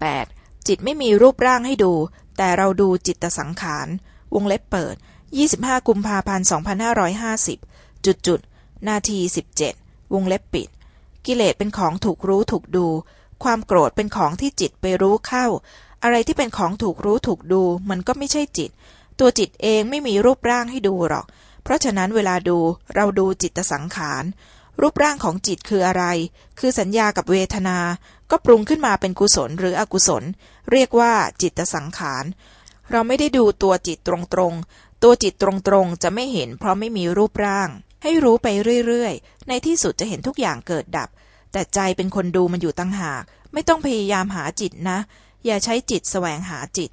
8. จิตไม่มีรูปร่างให้ดู แต่เราดูจิตตสังขาร วงเล็บเปิด 25 กุมภาพันธ์ 2550 จุดจุด นาที 17 วงเล็บปิด กิเลสเป็นของถูกรู้ถูกดู ความโกรธเป็นของที่จิตไปรู้เข้า อะไรที่เป็นของถูกรู้ถูกดู มันก็ไม่ใช่จิต ตัวจิตเองไม่มีรูปร่างให้ดูหรอก เพราะฉะนั้นเวลาดูเราดูจิตตสังขาร รูปร่างของจิตคืออะไร คือสัญญากับเวทนา ก็ปรุงขึ้นมาเป็นกุศลหรืออกุศล เรียกว่าจิตสังขาร เราไม่ได้ดูตัวจิตตรงๆ ตัวจิตตรงๆ จะไม่เห็นเพราะไม่มีรูปร่าง ให้รู้ไปเรื่อยๆ ในที่สุดจะเห็นทุกอย่างเกิดดับ แต่ใจเป็นคนดูมันอยู่ตั้งหาก ไม่ต้องพยายามหาจิตนะ อย่าใช้จิตแสวงหาจิต